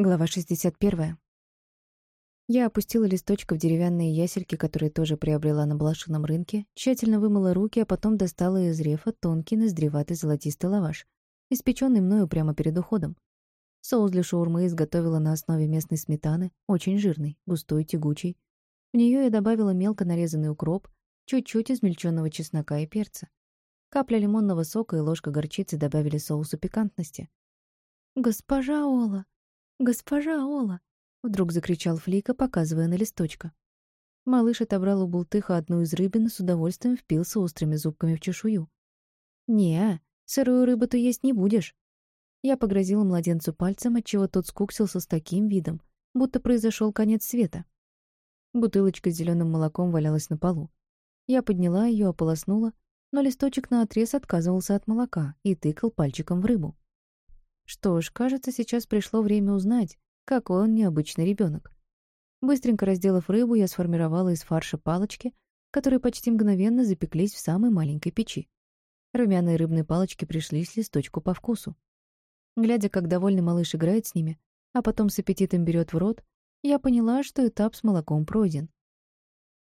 Глава 61. Я опустила листочка в деревянные ясельки, которые тоже приобрела на блошином рынке, тщательно вымыла руки, а потом достала из рефа тонкий ноздреватый золотистый лаваш, испеченный мною прямо перед уходом. Соус для шаурмы изготовила на основе местной сметаны, очень жирный, густой, тягучий. В нее я добавила мелко нарезанный укроп, чуть-чуть измельченного чеснока и перца. Капля лимонного сока и ложка горчицы добавили соусу пикантности. «Госпожа Ола!» «Госпожа Ола!» — вдруг закричал Флика, показывая на листочка. Малыш отобрал у бултыха одну из рыбин и с удовольствием впился острыми зубками в чешую. не сырую рыбу ты есть не будешь». Я погрозила младенцу пальцем, отчего тот скуксился с таким видом, будто произошел конец света. Бутылочка с зеленым молоком валялась на полу. Я подняла ее, ополоснула, но листочек наотрез отказывался от молока и тыкал пальчиком в рыбу. Что ж, кажется, сейчас пришло время узнать, какой он необычный ребенок. Быстренько разделав рыбу, я сформировала из фарша палочки, которые почти мгновенно запеклись в самой маленькой печи. Румяные рыбные палочки пришлись листочку по вкусу. Глядя, как довольный малыш играет с ними, а потом с аппетитом берет в рот, я поняла, что этап с молоком пройден.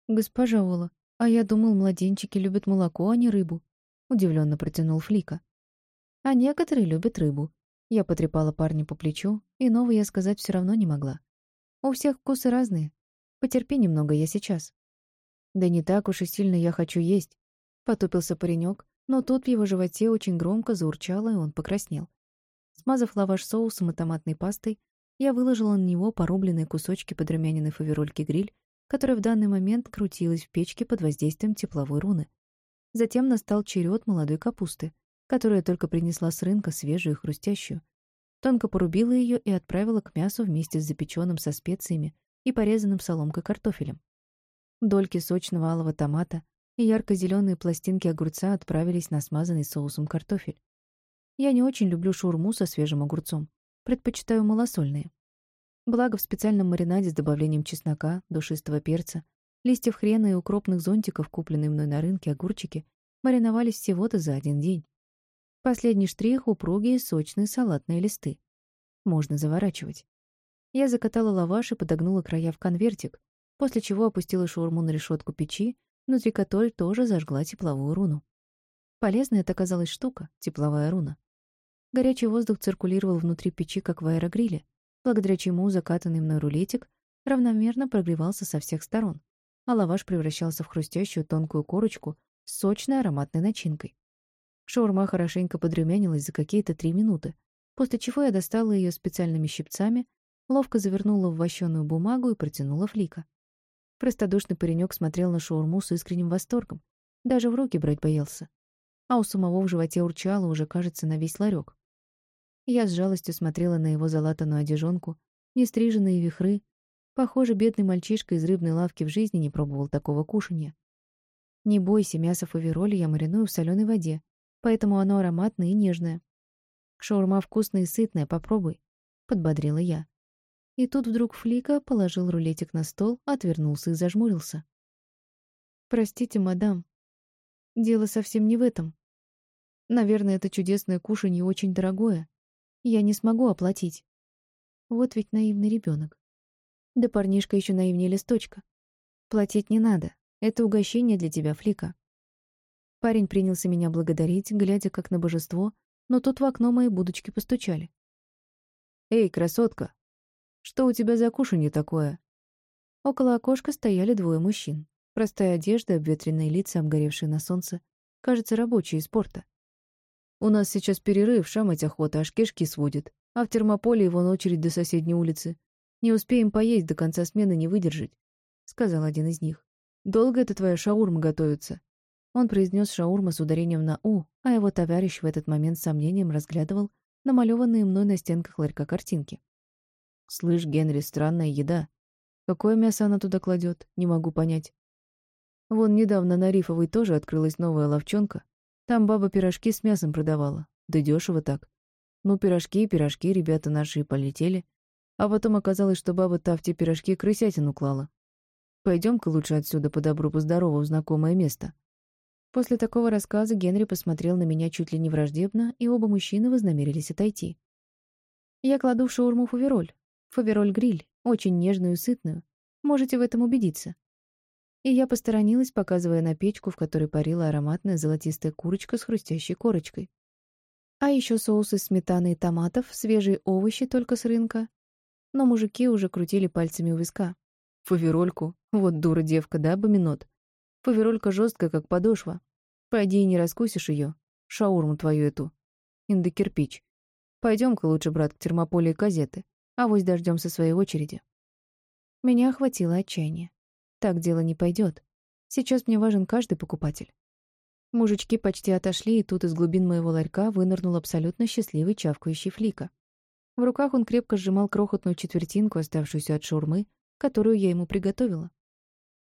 «Госпожа Ола, а я думал, младенчики любят молоко, а не рыбу», — удивленно протянул Флика. «А некоторые любят рыбу», я потрепала парня по плечу, и нового я сказать все равно не могла. У всех вкусы разные. Потерпи немного я сейчас. Да не так уж и сильно я хочу есть. Потупился паренек, но тут в его животе очень громко заурчало, и он покраснел. Смазав лаваш соусом и томатной пастой, я выложила на него порубленные кусочки подрумяненной фаверольки гриль, которая в данный момент крутилась в печке под воздействием тепловой руны. Затем настал черед молодой капусты, которую только принесла с рынка свежую и хрустящую. Тонко порубила ее и отправила к мясу вместе с запеченным со специями и порезанным соломкой картофелем. Дольки сочного алого томата и ярко-зеленые пластинки огурца отправились на смазанный соусом картофель. Я не очень люблю шаурму со свежим огурцом, предпочитаю малосольные. Благо в специальном маринаде с добавлением чеснока, душистого перца, листьев хрена и укропных зонтиков, купленные мной на рынке огурчики, мариновались всего-то за один день. Последний штрих — упругие сочные салатные листы. Можно заворачивать. Я закатала лаваш и подогнула края в конвертик, после чего опустила шаурму на решетку печи, внутри которой тоже зажгла тепловую руну. Полезная это оказалась штука, тепловая руна. Горячий воздух циркулировал внутри печи, как в аэрогриле, благодаря чему закатанный мной рулетик равномерно прогревался со всех сторон, а лаваш превращался в хрустящую тонкую корочку с сочной ароматной начинкой. Шаурма хорошенько подрумянилась за какие-то три минуты, после чего я достала ее специальными щипцами, ловко завернула в вощеную бумагу и протянула флика. Простодушный паренек смотрел на шаурму с искренним восторгом, даже в руки брать боялся. А у самого в животе урчало уже, кажется, на весь ларек. Я с жалостью смотрела на его залатанную одежонку, нестриженные вихры. Похоже, бедный мальчишка из рыбной лавки в жизни не пробовал такого кушанья. Не бойся, мясо фавероли я мариную в соленой воде, поэтому оно ароматное и нежное. Шаурма вкусная и сытная, попробуй, подбодрила я. И тут вдруг Флика положил рулетик на стол, отвернулся и зажмурился. Простите, мадам. Дело совсем не в этом. Наверное, это чудесное кушанье очень дорогое. Я не смогу оплатить. Вот ведь наивный ребенок. Да парнишка еще наивнее листочка. Платить не надо. Это угощение для тебя, Флика. Парень принялся меня благодарить, глядя как на божество, но тут в окно мои будочки постучали. «Эй, красотка! Что у тебя за кушанье такое?» Около окошка стояли двое мужчин. Простая одежда, обветренные лица, обгоревшие на солнце. Кажется, рабочие из порта. «У нас сейчас перерыв, шамать охота, аж кишки сводит. А в термополе его очередь до соседней улицы. Не успеем поесть, до конца смены не выдержать», — сказал один из них. «Долго это твоя шаурма готовится?» Он произнес шаурма с ударением на «у», а его товарищ в этот момент с сомнением разглядывал намалеванные мной на стенках ларька картинки. «Слышь, Генри, странная еда. Какое мясо она туда кладет? Не могу понять. Вон недавно на Рифовой тоже открылась новая ловчонка. Там баба пирожки с мясом продавала. Да дешево так. Ну, пирожки и пирожки ребята наши и полетели. А потом оказалось, что баба та в те пирожки крысятину клала. Пойдем-ка лучше отсюда по добру, по здорову в знакомое место. После такого рассказа Генри посмотрел на меня чуть ли не враждебно, и оба мужчины вознамерились отойти. Я кладу в шаурму фувероль. Фавероль-гриль, очень нежную и сытную. Можете в этом убедиться. И я посторонилась, показывая на печку, в которой парила ароматная золотистая курочка с хрустящей корочкой. А еще соус из сметаны и томатов, свежие овощи только с рынка. Но мужики уже крутили пальцами у виска. Фаверольку. Вот дура девка, да, Баминот? Фаверолька жесткая, как подошва. Пойди и не раскусишь ее. Шаурму твою эту. Индокирпич. Пойдем-ка лучше, брат, к термополе и газеты. А вось дождемся своей очереди. Меня охватило отчаяние. Так дело не пойдет. Сейчас мне важен каждый покупатель. Мужички почти отошли, и тут из глубин моего ларька вынырнул абсолютно счастливый чавкающий флика. В руках он крепко сжимал крохотную четвертинку, оставшуюся от шаурмы, которую я ему приготовила.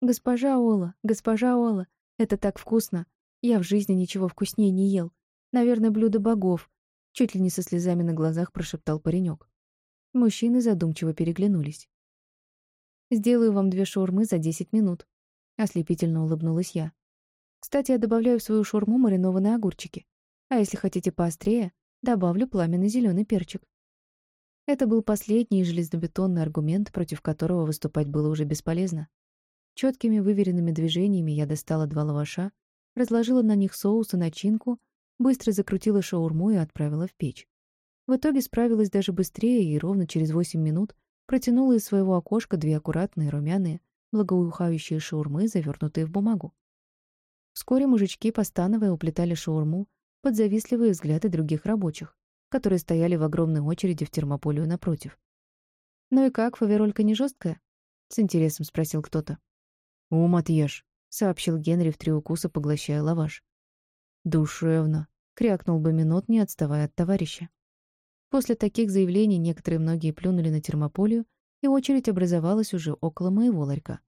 «Госпожа Ола, госпожа Ола, это так вкусно! Я в жизни ничего вкуснее не ел. Наверное, блюдо богов!» Чуть ли не со слезами на глазах прошептал паренек. Мужчины задумчиво переглянулись. «Сделаю вам две шаурмы за десять минут», — ослепительно улыбнулась я. «Кстати, я добавляю в свою шаурму маринованные огурчики. А если хотите поострее, добавлю пламенный зеленый перчик». Это был последний железнобетонный аргумент, против которого выступать было уже бесполезно. Четкими выверенными движениями я достала два лаваша, разложила на них соус и начинку, быстро закрутила шаурму и отправила в печь. В итоге справилась даже быстрее и ровно через восемь минут протянула из своего окошка две аккуратные, румяные, благоухающие шаурмы, завернутые в бумагу. Вскоре мужички, постановая, уплетали шаурму под завистливые взгляды других рабочих, которые стояли в огромной очереди в термополию напротив. «Ну и как, фаверолька не жесткая?» — с интересом спросил кто-то. «Ум отъешь», — сообщил Генри в три укуса, поглощая лаваш. «Душевно», — крякнул Баминот, не отставая от товарища. После таких заявлений некоторые многие плюнули на термополию, и очередь образовалась уже около моего ларька.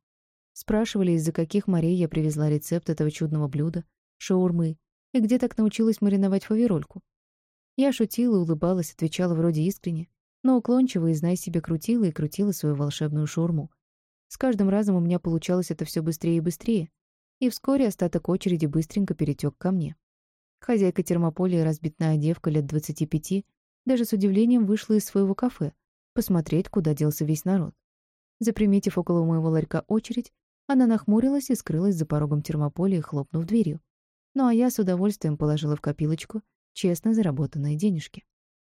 Спрашивали, из-за каких морей я привезла рецепт этого чудного блюда, шаурмы, и где так научилась мариновать фаверольку. Я шутила, улыбалась, отвечала вроде искренне, но уклончиво и, знай себе, крутила и крутила свою волшебную шаурму. С каждым разом у меня получалось это все быстрее и быстрее, и вскоре остаток очереди быстренько перетек ко мне. Хозяйка термополия, разбитная девка лет двадцати пяти, даже с удивлением вышла из своего кафе, посмотреть, куда делся весь народ. Заприметив около моего ларька очередь, она нахмурилась и скрылась за порогом термополия, хлопнув дверью. Ну а я с удовольствием положила в копилочку честно заработанные денежки.